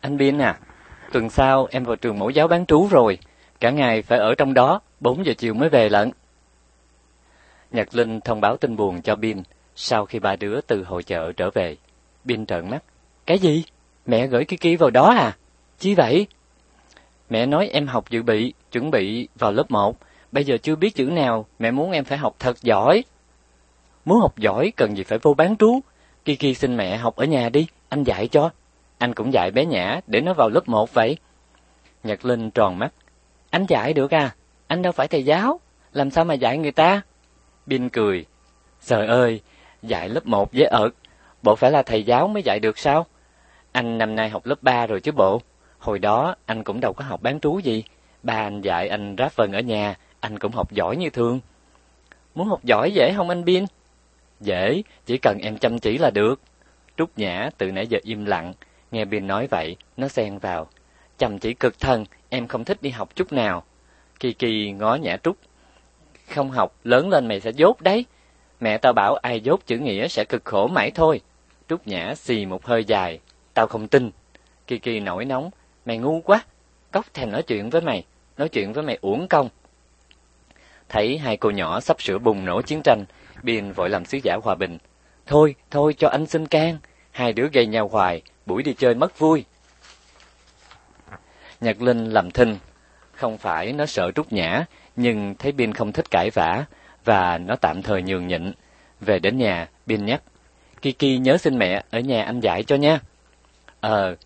Anh Biên à, tuần sau em vào trường mẫu giáo bán trú rồi, cả ngày phải ở trong đó, 4 giờ chiều mới về lận. Nhật Linh thông báo tin buồn cho Bin sau khi ba đứa từ hội chợ trở về. Bin trợn mắt. Cái gì? Mẹ gửi Kiki vào đó à? Chi vậy? Mẹ nói em học dự bị, chuẩn bị vào lớp 1. Bây giờ chưa biết chữ nào, mẹ muốn em phải học thật giỏi. Muốn học giỏi cần gì phải vô bán trú. Kiki xin mẹ học ở nhà đi, anh dạy cho. Anh cũng dạy bé Nhã để nó vào lớp 1 vậy. Nhật Linh tròn mắt. Anh dạy được à? Anh đâu phải thầy giáo. Làm sao mà dạy người ta? Bin cười. Trời ơi, dạy lớp 1 dễ ợt. Bộ phải là thầy giáo mới dạy được sao? Anh năm nay học lớp 3 rồi chứ bộ. Hồi đó anh cũng đâu có học bán trú gì. Ba anh dạy anh ráp phần ở nhà, anh cũng học giỏi như thường. Muốn học giỏi dễ không anh Bin? Dễ, chỉ cần em chăm chỉ là được. Trúc Nhã từ nãy giờ im lặng, nghe biên nói vậy, nó xen vào. Chầm chỉ cực thân, em không thích đi học chút nào. Kiki ngó Nhã Trúc. Không học, lớn lên mày sẽ dốt đấy. Mẹ tao bảo ai dốt chữ nghĩa sẽ cực khổ mãi thôi. Trúc Nhã xì một hơi dài. Tao không tin. Kiki nổi nóng. Mày ngu quá. Cóc thèm nói chuyện với mày. Nói chuyện với mày uổng công. Thấy hai cô nhỏ sắp sửa bùng nổ chiến tranh, Biên vội làm sứ giả hòa bình. Thôi, thôi cho anh xin can. Hai đứa gây nhau hoài, buổi đi chơi mất vui. Nhật Linh làm thinh. Không phải nó sợ Trúc Nhã, nhưng thấy Biên không thích cãi vã, và nó tạm thời nhường nhịn. Về đến nhà, Biên nhắc. Kiki nhớ xin mẹ ở nhà anh dạy cho nha. Ờ,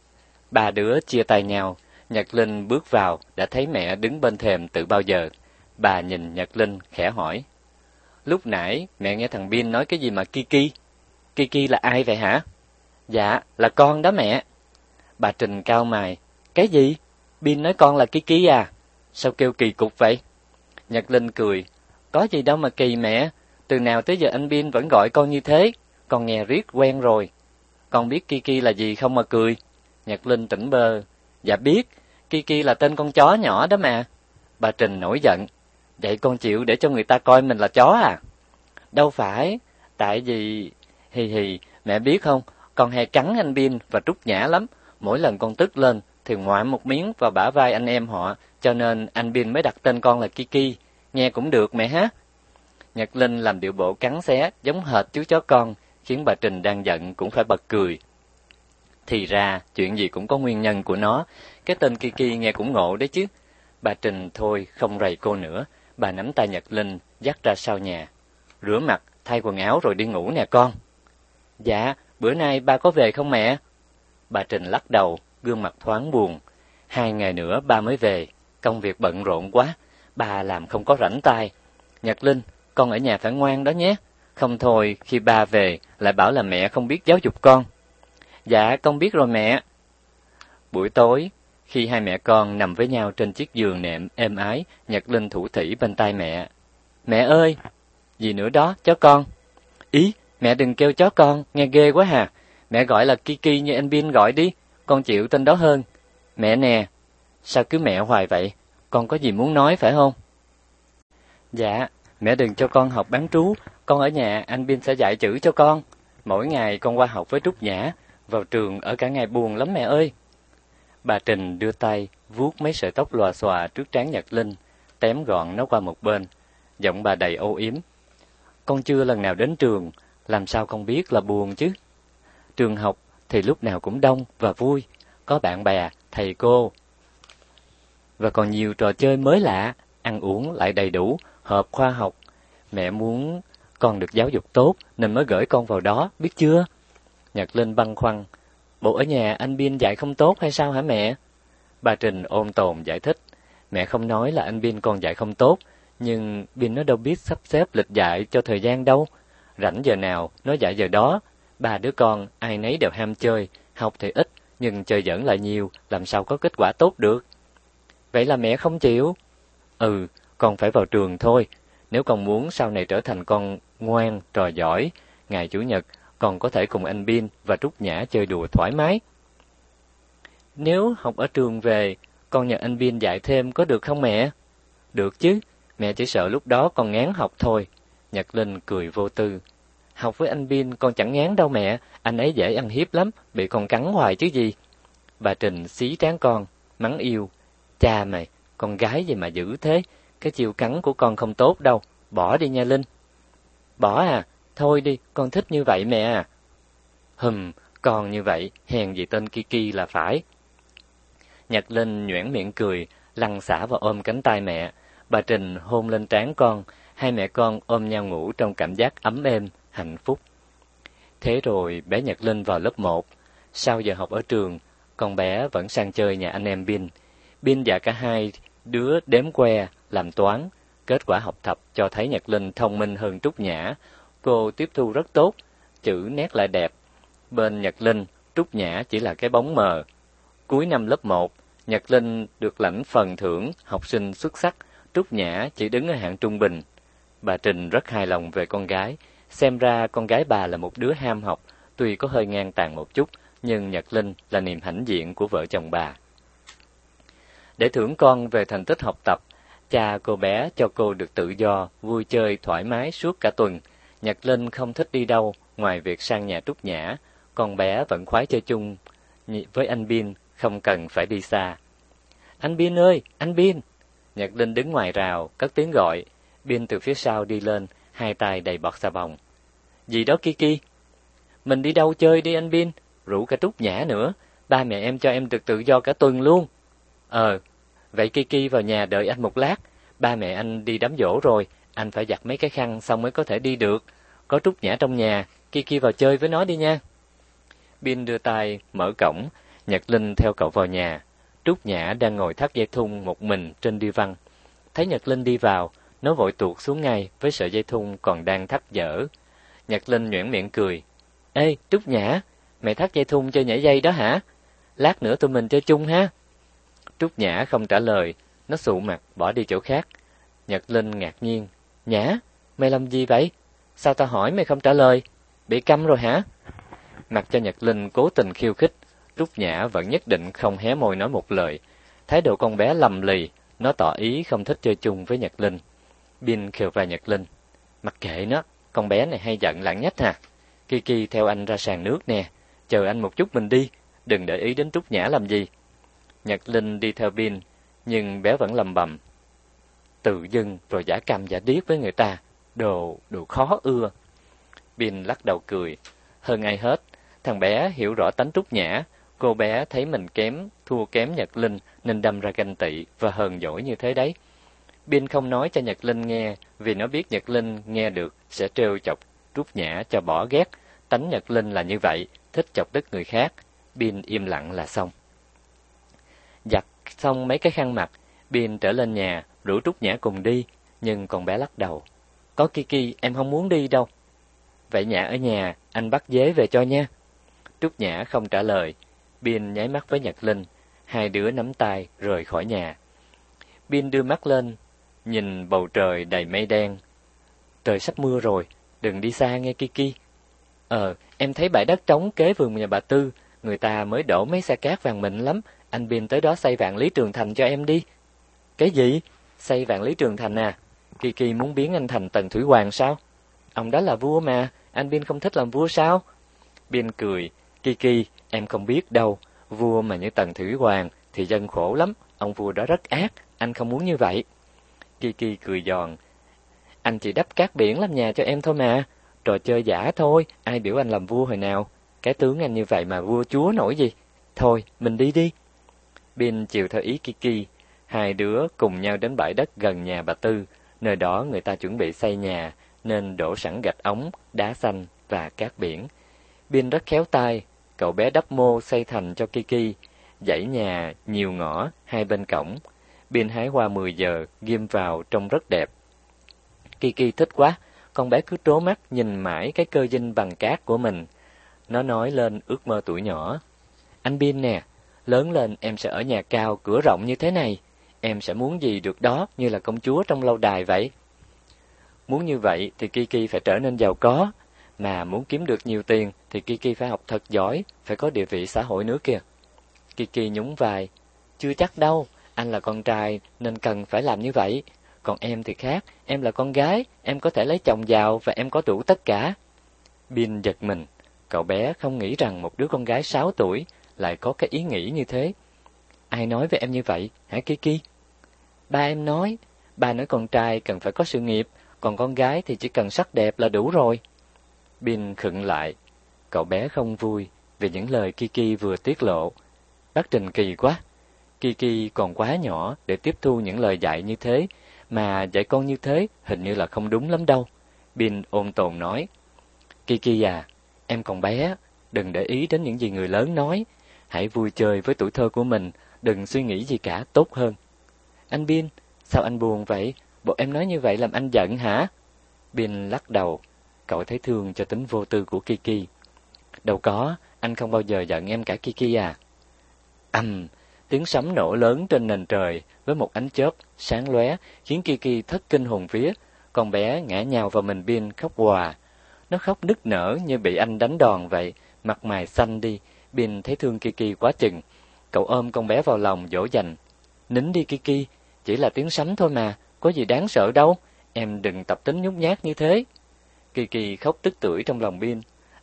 ba đứa chia tay nhau. Nhật Linh bước vào, đã thấy mẹ đứng bên thềm từ bao giờ. Bà nhìn Nhật Linh khẽ hỏi. Lúc nãy mẹ nghe thằng Bin nói cái gì mà Kiki? Kiki là ai vậy hả? Dạ, là con đó mẹ. Bà Trình cao mày. Cái gì? Bin nói con là Kiki à? Sao kêu kỳ cục vậy? Nhật Linh cười. Có gì đâu mà kỳ mẹ. Từ nào tới giờ anh Bin vẫn gọi con như thế. Con nghe riết quen rồi. Con biết Kiki là gì không mà cười? Nhật Linh tỉnh bơ. Dạ biết. Kiki là tên con chó nhỏ đó mà. Bà Trình nổi giận. Vậy con chịu để cho người ta coi mình là chó à? Đâu phải, tại vì... Hì hì, mẹ biết không, con hay cắn anh Bin và trút Nhã lắm. Mỗi lần con tức lên thì ngoạm một miếng vào bả vai anh em họ, cho nên anh Bin mới đặt tên con là Kiki. Nghe cũng được mẹ ha. Nhật Linh làm điệu bộ cắn xé, giống hệt chú chó con, khiến bà Trình đang giận cũng phải bật cười. Thì ra, chuyện gì cũng có nguyên nhân của nó. Cái tên Kiki nghe cũng ngộ đấy chứ. Bà Trình thôi, không rầy cô nữa. Bà nắm tay Nhật Linh, dắt ra sau nhà. Rửa mặt, thay quần áo rồi đi ngủ nè con. Dạ, bữa nay ba có về không mẹ? Bà Trình lắc đầu, gương mặt thoáng buồn. Hai ngày nữa ba mới về, công việc bận rộn quá, ba làm không có rảnh tay. Nhật Linh, con ở nhà phải ngoan đó nhé. Không thôi, khi ba về, lại bảo là mẹ không biết giáo dục con. Dạ, con biết rồi mẹ. Buổi tối, khi hai mẹ con nằm với nhau trên chiếc giường nệm êm ái, Nhật Linh thủ thỉ bên tai mẹ. Mẹ ơi! Gì nữa đó, cháu con? Ý, mẹ đừng kêu chó con, nghe ghê quá hà. Mẹ gọi là Kiki như anh Bin gọi đi, con chịu tên đó hơn. Mẹ nè, sao cứ mẹ hoài vậy? Con có gì muốn nói phải không? Dạ, mẹ đừng cho con học bán trú, con ở nhà anh Bin sẽ dạy chữ cho con. Mỗi ngày con qua học với Trúc Nhã, vào trường ở cả ngày buồn lắm mẹ ơi. Bà Trình đưa tay vuốt mấy sợi tóc lòa xòa trước trán Nhật Linh, tém gọn nó qua một bên, giọng bà đầy âu yếm. Con chưa lần nào đến trường, làm sao con biết là buồn chứ? Trường học thì lúc nào cũng đông và vui, có bạn bè, thầy cô. Và còn nhiều trò chơi mới lạ, ăn uống lại đầy đủ, hợp khoa học. Mẹ muốn con được giáo dục tốt nên mới gửi con vào đó, biết chưa? Nhật Linh băn khoăn, Bộ ở nhà anh biên dạy không tốt hay sao hả mẹ? Bà Trình ôm tồn giải thích. Mẹ không nói là anh biên còn dạy không tốt, nhưng biên nó đâu biết sắp xếp lịch dạy cho thời gian đâu. Rảnh giờ nào, nó dạy giờ đó. Ba đứa con, ai nấy đều ham chơi, học thì ít, nhưng chơi giỡn lại nhiều, làm sao có kết quả tốt được. Vậy là mẹ không chịu? Ừ, con phải vào trường thôi. Nếu con muốn sau này trở thành con ngoan, trò giỏi, ngày Chủ nhật còn có thể cùng anh Bin và Trúc Nhã chơi đùa thoải mái. Nếu học ở trường về, con nhờ anh Bin dạy thêm có được không mẹ? Được chứ, mẹ chỉ sợ lúc đó con ngán học thôi. Nhật Linh cười vô tư. Học với anh Bin con chẳng ngán đâu mẹ, anh ấy dễ ăn hiếp lắm, bị con cắn hoài chứ gì. Bà Trình xí trán con, mắng yêu. Cha mày, con gái gì mà dữ thế, cái chiều cắn của con không tốt đâu, bỏ đi nha Linh. Bỏ à, thôi đi, con thích như vậy mẹ à. Hừm, con như vậy, hèn gì tên Kiki là phải. Nhật Linh nhoẻn miệng cười, lăn xả và ôm cánh tay mẹ. Bà Trình hôn lên trán con, hai mẹ con ôm nhau ngủ trong cảm giác ấm êm, hạnh phúc. Thế rồi bé Nhật Linh vào lớp 1. Sau giờ học ở trường, con bé vẫn sang chơi nhà anh em Bin. Bin và cả hai đứa đếm que, làm toán. Kết quả học tập cho thấy Nhật Linh thông minh hơn Trúc Nhã. Cô tiếp thu rất tốt, chữ nét lại đẹp. Bên Nhật Linh, Trúc Nhã chỉ là cái bóng mờ. Cuối năm lớp 1, Nhật Linh được lãnh phần thưởng học sinh xuất sắc, Trúc Nhã chỉ đứng ở hạng trung bình. Bà Trình rất hài lòng về con gái, xem ra con gái bà là một đứa ham học, tuy có hơi ngang tàn một chút, nhưng Nhật Linh là niềm hãnh diện của vợ chồng bà. Để thưởng con về thành tích học tập, cha cô bé cho cô được tự do, vui chơi thoải mái suốt cả tuần. Nhật Linh không thích đi đâu ngoài việc sang nhà Trúc Nhã, con bé vẫn khoái chơi chung với anh Bin, không cần phải đi xa. Anh Bin ơi, anh Bin! Nhật Linh đứng ngoài rào, cất tiếng gọi. Bin từ phía sau đi lên, hai tay đầy bọt xà bồng. Gì đó Kiki? Mình đi đâu chơi đi anh Bin? Rủ cả Trúc Nhã nữa. Ba mẹ em cho em được tự do cả tuần luôn. Ờ, vậy Kiki vào nhà đợi anh một lát. Ba mẹ anh đi đám dỗ rồi, anh phải giặt mấy cái khăn xong mới có thể đi được. Có Trúc Nhã trong nhà, Kiki vào chơi với nó đi nha. Bin đưa tay, mở cổng, Nhật Linh theo cậu vào nhà. Trúc Nhã đang ngồi thắt dây thun một mình trên đi văn. Thấy Nhật Linh đi vào, nó vội tuột xuống ngay với sợi dây thun còn đang thắt dở. Nhật Linh nhuyễn miệng cười. Ê, Trúc Nhã, mẹ thắt dây thun chơi nhảy dây đó hả? Lát nữa tụi mình chơi chung ha. Trúc Nhã không trả lời, nó sụ mặt bỏ đi chỗ khác. Nhật Linh ngạc nhiên. Nhã, mày làm gì vậy? Sao tao hỏi mày không trả lời? Bị câm rồi hả? Mặc cho Nhật Linh cố tình khiêu khích, Trúc Nhã vẫn nhất định không hé môi nói một lời. Thái độ con bé lầm lì, nó tỏ ý không thích chơi chung với Nhật Linh. Bin khều vào Nhật Linh. Mặc kệ nó, con bé này hay giận lặng nhất hả? À. Kiki theo anh ra sàn nước nè, chờ anh một chút mình đi, đừng để ý đến Trúc Nhã làm gì. Nhật Linh đi theo Bin, nhưng bé vẫn lầm bầm. Tự dưng rồi giả cam giả điếc với người ta, đồ, đồ khó ưa. Bin lắc đầu cười. Hơn ai hết, thằng bé hiểu rõ tánh Trúc Nhã, cô bé thấy mình kém, thua kém Nhật Linh nên đâm ra ganh tị và hờn dỗi như thế đấy. Bin không nói cho Nhật Linh nghe, vì nó biết Nhật Linh nghe được sẽ trêu chọc Trúc Nhã cho bỏ ghét. Tánh Nhật Linh là như vậy, thích chọc tức người khác. Bin im lặng là xong. Giặt xong mấy cái khăn mặt, Bin trở lên nhà, rủ Trúc Nhã cùng đi, nhưng con bé lắc đầu. Có Kiki, em không muốn đi đâu. Vậy Nhã ở nhà, anh bắt dế về cho nha. Trúc Nhã không trả lời. Bin nháy mắt với Nhật Linh, hai đứa nắm tay rời khỏi nhà. Bin đưa mắt lên, nhìn bầu trời đầy mây đen. Trời sắp mưa rồi, đừng đi xa nghe Kiki. Ờ, em thấy bãi đất trống kế vườn nhà bà Tư, người ta mới đổ mấy xe cát vàng mịn lắm, anh Bin tới đó xây vạn lý trường thành cho em đi. Cái gì? Xây vạn lý trường thành à? Kiki muốn biến anh thành tần thủy hoàng sao? Ông đó là vua mà, anh Bin không thích làm vua sao? Bin cười, Kiki, em không biết đâu, vua mà như tần thủy hoàng thì dân khổ lắm, ông vua đó rất ác, anh không muốn như vậy. Kiki cười giòn, anh chỉ đắp cát biển làm nhà cho em thôi mà, trò chơi giả thôi, ai biểu anh làm vua hồi nào, cái tướng anh như vậy mà vua chúa nổi gì. Thôi, mình đi đi. Bin chiều theo ý Kiki, hai đứa cùng nhau đến bãi đất gần nhà bà Tư, nơi đó người ta chuẩn bị xây nhà, nên đổ sẵn gạch ống, đá xanh và cát biển. Bin rất khéo tay, cậu bé đắp mô xây thành cho Kiki, dãy nhà nhiều ngõ hai bên cổng. Bin hái hoa 10 giờ, ghim vào trông rất đẹp. Kiki thích quá, con bé cứ trố mắt nhìn mãi cái cơ dinh bằng cát của mình. Nó nói lên ước mơ tuổi nhỏ. Anh Bin nè, lớn lên em sẽ ở nhà cao, cửa rộng như thế này. Em sẽ muốn gì được đó như là công chúa trong lâu đài vậy. Muốn như vậy thì Kiki phải trở nên giàu có, mà muốn kiếm được nhiều tiền thì Kiki phải học thật giỏi, phải có địa vị xã hội nữa kìa. Kiki nhún vai, chưa chắc đâu, anh là con trai nên cần phải làm như vậy. Còn em thì khác, em là con gái, em có thể lấy chồng giàu và em có đủ tất cả. Bin giật mình, cậu bé không nghĩ rằng một đứa con gái 6 tuổi lại có cái ý nghĩ như thế. Ai nói với em như vậy, hả Kiki? Ba em nói, ba nói con trai cần phải có sự nghiệp, còn con gái thì chỉ cần sắc đẹp là đủ rồi. Bin khựng lại, cậu bé không vui vì những lời Kiki vừa tiết lộ. Bác Trình kỳ quá. Kiki còn quá nhỏ để tiếp thu những lời dạy như thế, mà dạy con như thế hình như là không đúng lắm đâu. Bin ôn tồn nói. Kiki à, em còn bé, đừng để ý đến những gì người lớn nói. Hãy vui chơi với tuổi thơ của mình, đừng suy nghĩ gì cả tốt hơn. Anh Bin, sao anh buồn vậy? Bộ em nói như vậy làm anh giận hả? Bin lắc đầu, cậu thấy thương cho tính vô tư của Kiki. Đâu có, anh không bao giờ giận em cả Kiki à. Ầm, tiếng sấm nổ lớn trên nền trời với một ánh chớp sáng lóe khiến Kiki thất kinh hồn vía, con bé ngã nhào vào mình Bin khóc hòa. Nó khóc nức nở như bị anh đánh đòn vậy, mặt mày xanh đi, Bin thấy thương Kiki quá chừng. Cậu ôm con bé vào lòng dỗ dành. Nín đi Kiki, chỉ là tiếng sấm thôi mà, có gì đáng sợ đâu, em đừng tập tính nhút nhát như thế. Kiki khóc tức tưởi trong lòng Bin.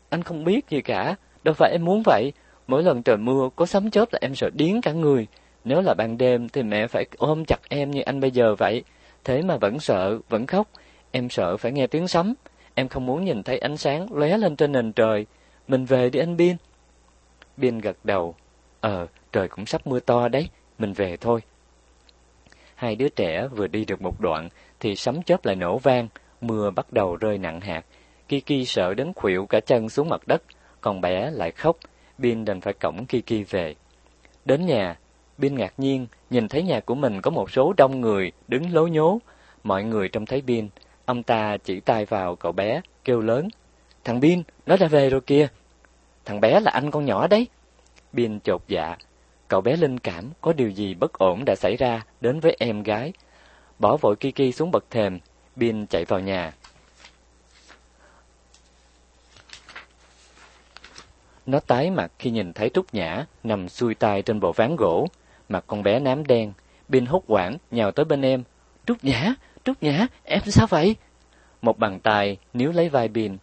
Anh không biết gì cả, đâu phải em muốn vậy. Mỗi lần trời mưa có sấm chớp là em sợ điếng cả người. Nếu là ban đêm thì mẹ phải ôm chặt em như anh bây giờ vậy. Thế mà vẫn sợ, vẫn khóc. Em sợ phải nghe tiếng sấm. Em không muốn nhìn thấy ánh sáng lóe lên trên nền trời. Mình về đi anh Bin. Bin gật đầu. Ờ, trời cũng sắp mưa to đấy, mình về thôi. Hai đứa trẻ vừa đi được một đoạn thì sấm chớp lại nổ vang, mưa bắt đầu rơi nặng hạt. Kiki sợ đến khuỵu cả chân xuống mặt đất, còn bé lại khóc, Bin đành phải cõng Kiki về. Đến nhà, Bin ngạc nhiên nhìn thấy nhà của mình có một số đông người đứng lố nhố. Mọi người trông thấy Bin, ông ta chỉ tay vào cậu bé, kêu lớn: "Thằng Bin, nó đã về rồi kìa." "Thằng bé là anh con nhỏ đấy." Bin chột dạ, Cậu bé linh cảm có điều gì bất ổn đã xảy ra đến với em gái. Bỏ vội Kiki xuống bậc thềm, Bin chạy vào nhà. Nó tái mặt khi nhìn thấy Trúc Nhã nằm xuôi tay trên bộ ván gỗ, mặt con bé nám đen. Bin hốt quảng nhào tới bên em. Trúc Nhã, Trúc Nhã, em sao vậy? Một bàn tay níu lấy vai Bin.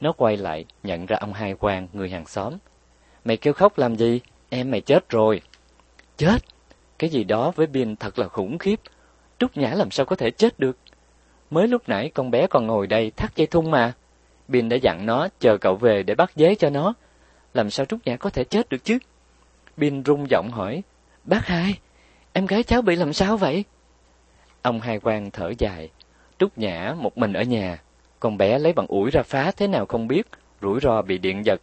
Nó quay lại nhận ra ông Hai Quang, người hàng xóm. Mày kêu khóc làm gì? Em mày chết rồi. Chết? Cái gì đó với Bin thật là khủng khiếp. Trúc Nhã làm sao có thể chết được? Mới lúc nãy con bé còn ngồi đây thắt dây thun mà. Bin đã dặn nó chờ cậu về để bắt dế cho nó. Làm sao Trúc Nhã có thể chết được chứ? Bin rung giọng hỏi, Bác hai, em gái cháu bị làm sao vậy? Ông hai quan thở dài, Trúc Nhã một mình ở nhà, con bé lấy bằng ủi ra phá thế nào không biết, rủi ro bị điện giật.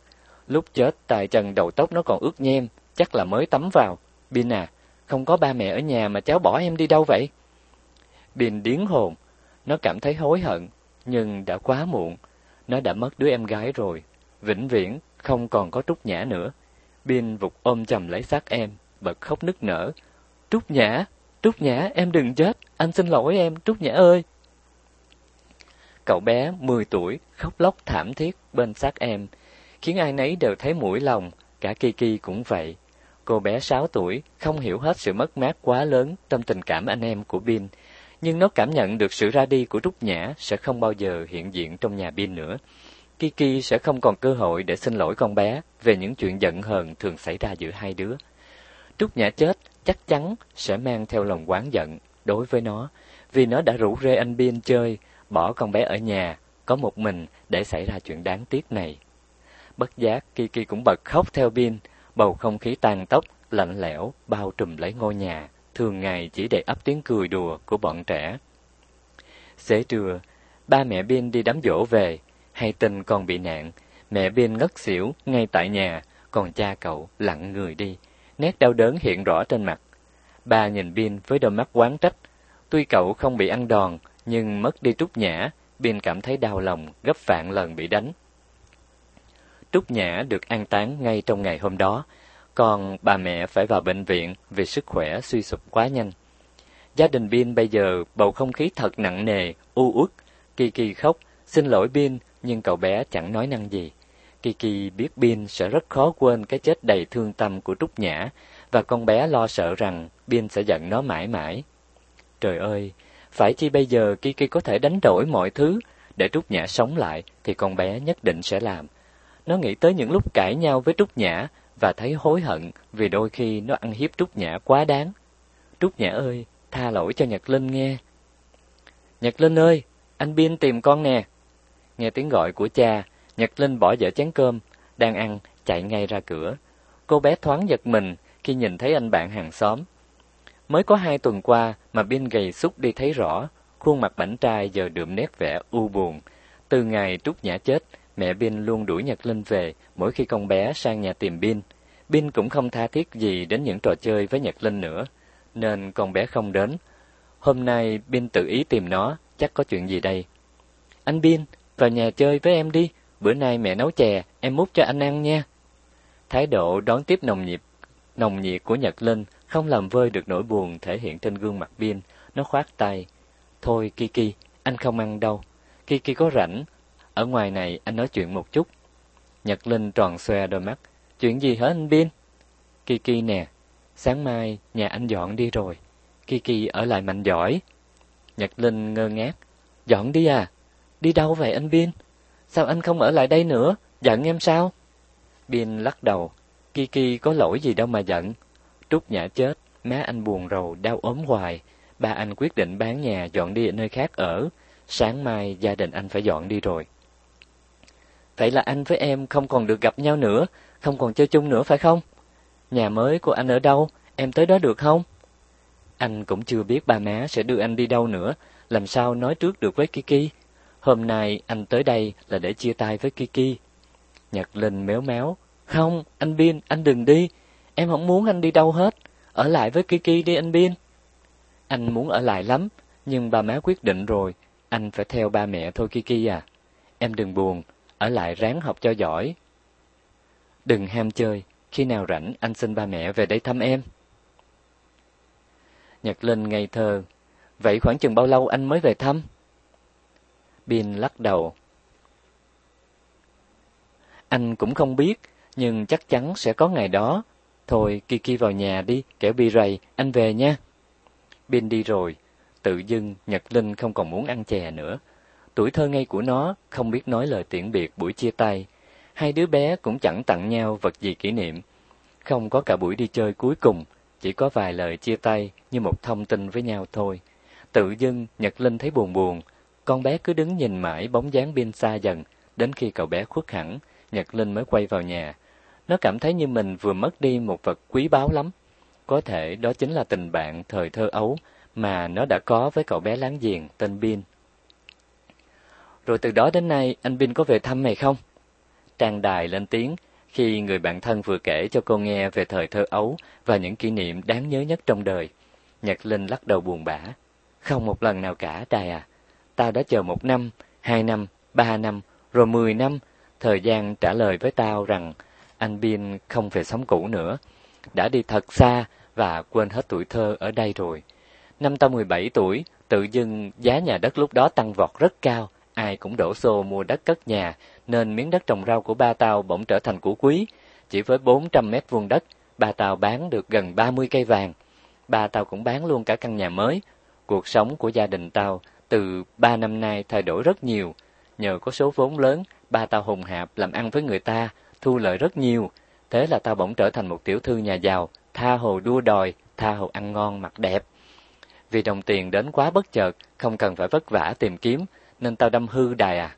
Lúc chết tài chân đầu tóc nó còn ướt nhem, chắc là mới tắm vào. Bin à, không có ba mẹ ở nhà mà cháu bỏ em đi đâu vậy? Bin điến hồn, nó cảm thấy hối hận, nhưng đã quá muộn. Nó đã mất đứa em gái rồi, vĩnh viễn không còn có Trúc Nhã nữa. Bin vụt ôm chầm lấy xác em, bật khóc nức nở. Trúc Nhã, Trúc Nhã, em đừng chết, anh xin lỗi em, Trúc Nhã ơi. Cậu bé 10 tuổi khóc lóc thảm thiết bên xác em, khiến ai nấy đều thấy mũi lòng, cả Kiki cũng vậy. Cô bé 6 tuổi không hiểu hết sự mất mát quá lớn trong tình cảm anh em của Bin, nhưng nó cảm nhận được sự ra đi của Trúc Nhã sẽ không bao giờ hiện diện trong nhà Bin nữa. Kiki sẽ không còn cơ hội để xin lỗi con bé về những chuyện giận hờn thường xảy ra giữa hai đứa. Trúc Nhã chết chắc chắn sẽ mang theo lòng oán giận đối với nó, vì nó đã rủ rê anh biên chơi, bỏ con bé ở nhà, có một mình để xảy ra chuyện đáng tiếc này. Bất giác Kiki cũng bật khóc theo biên, bầu không khí tan tốc, lạnh lẽo bao trùm lấy ngôi nhà, thường ngày chỉ để ấp tiếng cười đùa của bọn trẻ. Xế trưa, ba mẹ biên đi đám dỗ về, hay tin con bị nạn, mẹ Bin ngất xỉu ngay tại nhà, còn cha cậu lặng người đi, nét đau đớn hiện rõ trên mặt. Ba nhìn Bin với đôi mắt quán trách, tuy cậu không bị ăn đòn, nhưng mất đi Trúc Nhã, Bin cảm thấy đau lòng gấp vạn lần bị đánh. Trúc Nhã được an táng ngay trong ngày hôm đó, còn bà mẹ phải vào bệnh viện vì sức khỏe suy sụp quá nhanh. Gia đình Bin bây giờ bầu không khí thật nặng nề, u uất. Kiki khóc, xin lỗi Bin, nhưng cậu bé chẳng nói năng gì. Kiki biết Bin sẽ rất khó quên cái chết đầy thương tâm của Trúc Nhã, và con bé lo sợ rằng Bin sẽ giận nó mãi mãi. Trời ơi, phải chi bây giờ Kiki có thể đánh đổi mọi thứ để Trúc Nhã sống lại thì con bé nhất định sẽ làm. Nó nghĩ tới những lúc cãi nhau với Trúc Nhã và thấy hối hận vì đôi khi nó ăn hiếp Trúc Nhã quá đáng. Trúc Nhã ơi, tha lỗi cho Nhật Linh nghe. Nhật Linh ơi, anh Biên tìm con nè. Nghe tiếng gọi của cha, Nhật Linh bỏ dở chén cơm, đang ăn, chạy ngay ra cửa. Cô bé thoáng giật mình khi nhìn thấy anh bạn hàng xóm. Mới có hai tuần qua mà Biên gầy xúc đi thấy rõ, khuôn mặt bảnh trai giờ đượm nét vẻ u buồn. Từ ngày Trúc Nhã chết, mẹ Biên luôn đuổi Nhật Linh về mỗi khi con bé sang nhà tìm Biên. Biên cũng không tha thiết gì đến những trò chơi với Nhật Linh nữa, nên con bé không đến. Hôm nay Biên tự ý tìm nó, chắc có chuyện gì đây. Anh Biên, vào nhà chơi với em đi, bữa nay mẹ nấu chè, em múc cho anh ăn nha. Thái độ đón tiếp nồng nhiệt, nồng nhiệt của Nhật Linh không làm vơi được nỗi buồn thể hiện trên gương mặt Biên, nó khoát tay. Thôi Kiki, anh không ăn đâu. Kiki có rảnh, ở ngoài này anh nói chuyện một chút. Nhật Linh tròn xoe đôi mắt. Chuyện gì hả anh Biên? Kiki nè, sáng mai nhà anh dọn đi rồi. Kiki ở lại mạnh giỏi. Nhật Linh ngơ ngác. Dọn đi à? Đi đâu vậy anh Biên? Sao anh không ở lại đây nữa? Giận em sao? Biên lắc đầu. Kiki có lỗi gì đâu mà giận. Trúc Nhã chết, má anh buồn rầu, đau ốm hoài. Ba anh quyết định bán nhà dọn đi ở nơi khác ở. Sáng mai gia đình anh phải dọn đi rồi. Vậy là anh với em không còn được gặp nhau nữa, không còn chơi chung nữa phải không? Nhà mới của anh ở đâu? Em tới đó được không? Anh cũng chưa biết ba má sẽ đưa anh đi đâu nữa, làm sao nói trước được với Kiki. Hôm nay anh tới đây là để chia tay với Kiki. Nhật Linh méo méo. Không, anh Biên, anh đừng đi. Em không muốn anh đi đâu hết. Ở lại với Kiki đi anh Biên. Anh muốn ở lại lắm, nhưng ba má quyết định rồi. Anh phải theo ba mẹ thôi Kiki à. Em đừng buồn, ở lại ráng học cho giỏi. Đừng ham chơi, khi nào rảnh anh xin ba mẹ về đây thăm em. Nhật Linh ngây thơ, vậy khoảng chừng bao lâu anh mới về thăm? Bin lắc đầu. Anh cũng không biết, nhưng chắc chắn sẽ có ngày đó. Thôi, Kiki vào nhà đi, kẻo bị rầy, anh về nha. Bin đi rồi, tự dưng Nhật Linh không còn muốn ăn chè nữa. Tuổi thơ ngây của nó không biết nói lời tiễn biệt buổi chia tay. Hai đứa bé cũng chẳng tặng nhau vật gì kỷ niệm. Không có cả buổi đi chơi cuối cùng, chỉ có vài lời chia tay như một thông tin với nhau thôi. Tự dưng Nhật Linh thấy buồn buồn, con bé cứ đứng nhìn mãi bóng dáng bên xa dần, đến khi cậu bé khuất hẳn, Nhật Linh mới quay vào nhà. Nó cảm thấy như mình vừa mất đi một vật quý báu lắm. Có thể đó chính là tình bạn thời thơ ấu mà nó đã có với cậu bé láng giềng tên Bin. Rồi từ đó đến nay anh Bin có về thăm mày không? Trang đài lên tiếng khi người bạn thân vừa kể cho cô nghe về thời thơ ấu và những kỷ niệm đáng nhớ nhất trong đời. Nhật Linh lắc đầu buồn bã. Không một lần nào cả, trai à. Tao đã chờ một năm, hai năm, ba năm, rồi mười năm. Thời gian trả lời với tao rằng anh Bin không về sống cũ nữa. Đã đi thật xa và quên hết tuổi thơ ở đây rồi. Năm tao 17 tuổi, tự dưng giá nhà đất lúc đó tăng vọt rất cao, ai cũng đổ xô mua đất cất nhà, nên miếng đất trồng rau của ba tao bỗng trở thành của quý. Chỉ với 400 mét vuông đất, ba tao bán được gần 30 cây vàng. Ba tao cũng bán luôn cả căn nhà mới. Cuộc sống của gia đình tao từ 3 năm nay thay đổi rất nhiều. Nhờ có số vốn lớn, ba tao hùng hạp làm ăn với người ta, thu lợi rất nhiều. Thế là tao bỗng trở thành một tiểu thư nhà giàu, tha hồ đua đòi, tha hồ ăn ngon mặc đẹp. Vì đồng tiền đến quá bất chợt, không cần phải vất vả tìm kiếm, nên tao đâm hư đài à.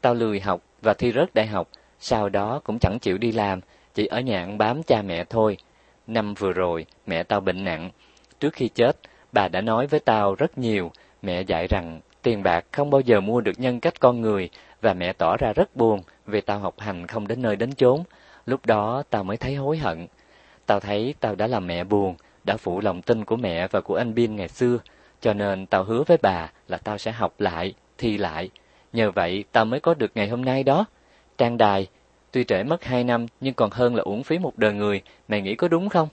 Tao lười học và thi rớt đại học, sau đó cũng chẳng chịu đi làm, chỉ ở nhà ăn bám cha mẹ thôi. Năm vừa rồi, mẹ tao bệnh nặng. Trước khi chết, bà đã nói với tao rất nhiều, mẹ dạy rằng tiền bạc không bao giờ mua được nhân cách con người và mẹ tỏ ra rất buồn vì tao học hành không đến nơi đến chốn. Lúc đó tao mới thấy hối hận. Tao thấy tao đã làm mẹ buồn, đã phụ lòng tin của mẹ và của anh Bin ngày xưa, cho nên tao hứa với bà là tao sẽ học lại, thi lại. Nhờ vậy tao mới có được ngày hôm nay đó. Trang đài, tuy trễ mất hai năm nhưng còn hơn là uổng phí một đời người, mày nghĩ có đúng không?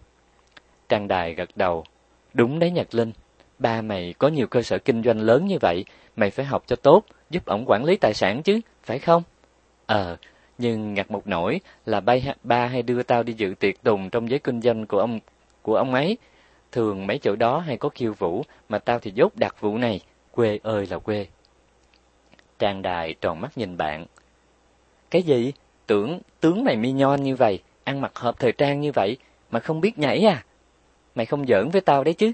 Trang đài gật đầu. Đúng đấy Nhật Linh, ba mày có nhiều cơ sở kinh doanh lớn như vậy, mày phải học cho tốt, giúp ổng quản lý tài sản chứ, phải không? Ờ, nhưng ngặt một nỗi là ba, ba hay đưa tao đi dự tiệc tùng trong giới kinh doanh của ông của ông ấy. Thường mấy chỗ đó hay có khiêu vũ, mà tao thì dốt đặt vụ này, quê ơi là quê. Trang đài tròn mắt nhìn bạn. Cái gì? Tưởng tướng mày mi nhon như vậy, ăn mặc hợp thời trang như vậy mà không biết nhảy à? Mày không giỡn với tao đấy chứ?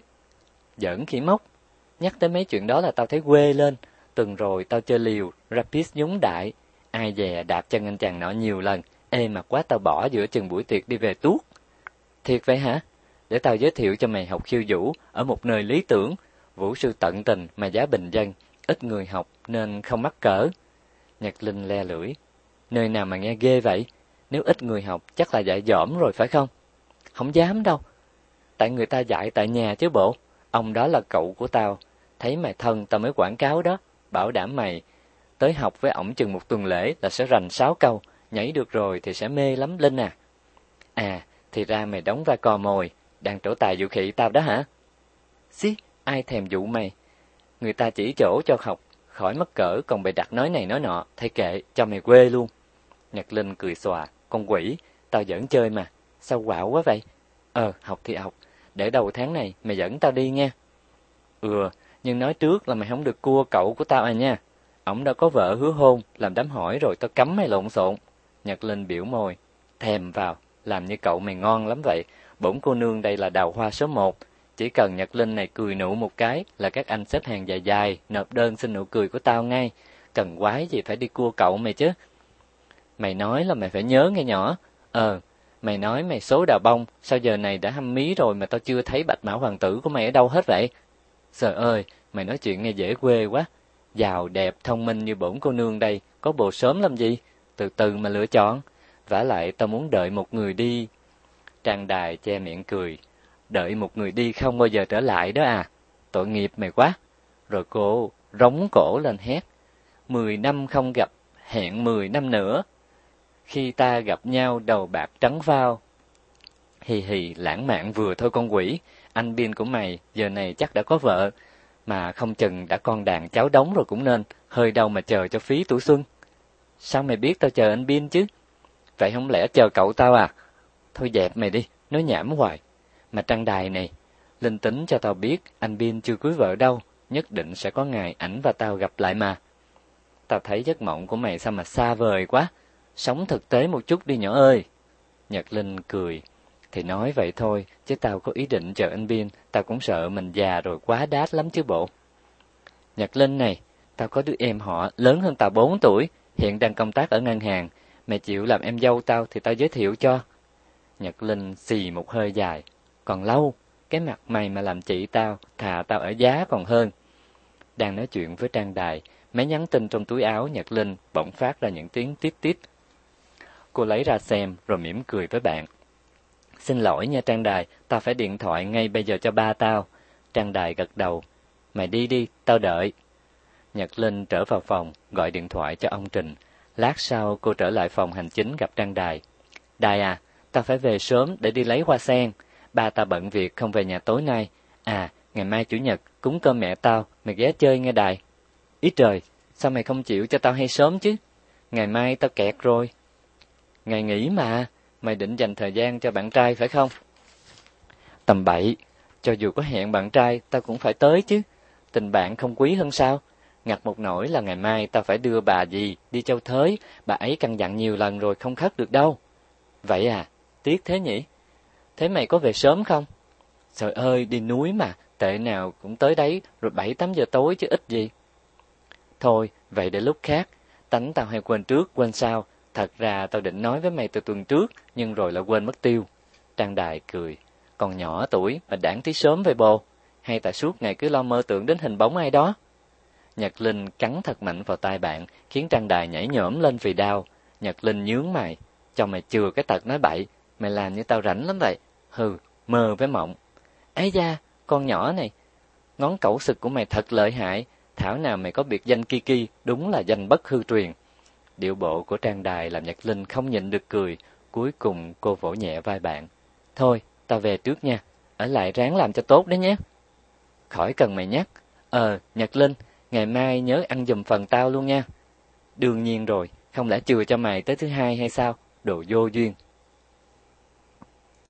Giỡn khỉ mốc. Nhắc tới mấy chuyện đó là tao thấy quê lên. Tuần rồi tao chơi liều, rapid nhúng đại. Ai dè đạp chân anh chàng nọ nhiều lần. Ê mà quá tao bỏ giữa chừng buổi tiệc đi về tuốt. Thiệt vậy hả? Để tao giới thiệu cho mày học khiêu vũ ở một nơi lý tưởng. Vũ sư tận tình mà giá bình dân. Ít người học nên không mắc cỡ. Nhật Linh le lưỡi. Nơi nào mà nghe ghê vậy? Nếu ít người học chắc là dạy dỏm rồi phải không? Không dám đâu. Tại người ta dạy tại nhà chứ bộ. Ông đó là cậu của tao. Thấy mày thân tao mới quảng cáo đó. Bảo đảm mày tới học với ổng chừng một tuần lễ là sẽ rành sáu câu. Nhảy được rồi thì sẽ mê lắm Linh à. À, thì ra mày đóng vai cò mồi. Đang trổ tài vũ khỉ tao đó hả? Xí, ai thèm dụ mày. Người ta chỉ chỗ cho học, khỏi mất cỡ còn bày đặt nói này nói nọ, thay kệ, cho mày quê luôn. Nhật Linh cười xòa, con quỷ, tao giỡn chơi mà, sao quạo quá vậy? Ờ, học thì học, để đầu tháng này mày dẫn tao đi nha. Ừ, nhưng nói trước là mày không được cua cậu của tao à nha. Ổng đã có vợ hứa hôn, làm đám hỏi rồi tao cấm mày lộn xộn. Nhật Linh biểu môi, thèm vào, làm như cậu mày ngon lắm vậy. Bổn cô nương đây là đào hoa số một. Chỉ cần Nhật Linh này cười nụ một cái là các anh xếp hàng dài dài, nộp đơn xin nụ cười của tao ngay. Cần quái gì phải đi cua cậu mày chứ. Mày nói là mày phải nhớ nghe nhỏ. Ờ, mày nói mày số đào bông, sao giờ này đã hăm mí rồi mà tao chưa thấy bạch mã hoàng tử của mày ở đâu hết vậy? Trời ơi, mày nói chuyện nghe dễ quê quá. Giàu, đẹp, thông minh như bổn cô nương đây, có bộ sớm làm gì? Từ từ mà lựa chọn. vả lại tao muốn đợi một người đi. Trang đài che miệng cười. Đợi một người đi không bao giờ trở lại đó à? Tội nghiệp mày quá. Rồi cô rống cổ lên hét. Mười năm không gặp, hẹn mười năm nữa khi ta gặp nhau đầu bạc trắng phao. Hì hì, lãng mạn vừa thôi con quỷ, anh biên của mày giờ này chắc đã có vợ, mà không chừng đã con đàn cháu đóng rồi cũng nên, hơi đâu mà chờ cho phí tuổi xuân. Sao mày biết tao chờ anh biên chứ? Vậy không lẽ chờ cậu tao à? Thôi dẹp mày đi, nói nhảm hoài. Mà trăng đài này, linh tính cho tao biết anh biên chưa cưới vợ đâu, nhất định sẽ có ngày ảnh và tao gặp lại mà. Tao thấy giấc mộng của mày sao mà xa vời quá, Sống thực tế một chút đi nhỏ ơi. Nhật Linh cười. Thì nói vậy thôi, chứ tao có ý định chờ anh Biên, tao cũng sợ mình già rồi quá đát lắm chứ bộ. Nhật Linh này, tao có đứa em họ lớn hơn tao 4 tuổi, hiện đang công tác ở ngân hàng. Mẹ chịu làm em dâu tao thì tao giới thiệu cho. Nhật Linh xì một hơi dài. Còn lâu, cái mặt mày mà làm chị tao, thà tao ở giá còn hơn. Đang nói chuyện với Trang Đài, máy nhắn tin trong túi áo Nhật Linh bỗng phát ra những tiếng tít tít Cô lấy ra xem rồi mỉm cười với bạn. Xin lỗi nha Trang Đài, tao phải điện thoại ngay bây giờ cho ba tao. Trang Đài gật đầu. Mày đi đi, tao đợi. Nhật Linh trở vào phòng, gọi điện thoại cho ông Trình. Lát sau cô trở lại phòng hành chính gặp Trang Đài. Đài à, tao phải về sớm để đi lấy hoa sen. Ba tao bận việc không về nhà tối nay. À, ngày mai chủ nhật, cúng cơm mẹ tao, mày ghé chơi nghe Đài. Ý trời, sao mày không chịu cho tao hay sớm chứ? Ngày mai tao kẹt rồi. Ngày nghỉ mà, mày định dành thời gian cho bạn trai phải không? Tầm bậy, cho dù có hẹn bạn trai, tao cũng phải tới chứ. Tình bạn không quý hơn sao? Ngặt một nỗi là ngày mai tao phải đưa bà gì đi châu thới, bà ấy căn dặn nhiều lần rồi không khất được đâu. Vậy à, tiếc thế nhỉ? Thế mày có về sớm không? Trời ơi, đi núi mà, tệ nào cũng tới đấy rồi bảy tám giờ tối chứ ít gì. Thôi, vậy để lúc khác, tánh tao hay quên trước, quên sau, Thật ra tao định nói với mày từ tuần trước, nhưng rồi lại quên mất tiêu. Trang Đài cười. Còn nhỏ tuổi mà đảng tí sớm về bồ. Hay tại suốt ngày cứ lo mơ tưởng đến hình bóng ai đó. Nhật Linh cắn thật mạnh vào tai bạn, khiến Trang Đài nhảy nhổm lên vì đau. Nhật Linh nhướng mày. Cho mày chừa cái tật nói bậy. Mày làm như tao rảnh lắm vậy. Hừ, mơ với mộng. Ây da, con nhỏ này. Ngón cẩu sực của mày thật lợi hại. Thảo nào mày có biệt danh Kiki, đúng là danh bất hư truyền. Điệu bộ của Trang Đài làm Nhật Linh không nhịn được cười, cuối cùng cô vỗ nhẹ vai bạn. Thôi, tao về trước nha, ở lại ráng làm cho tốt đấy nhé. Khỏi cần mày nhắc. Ờ, Nhật Linh, ngày mai nhớ ăn dùm phần tao luôn nha. Đương nhiên rồi, không lẽ chừa cho mày tới thứ hai hay sao? Đồ vô duyên.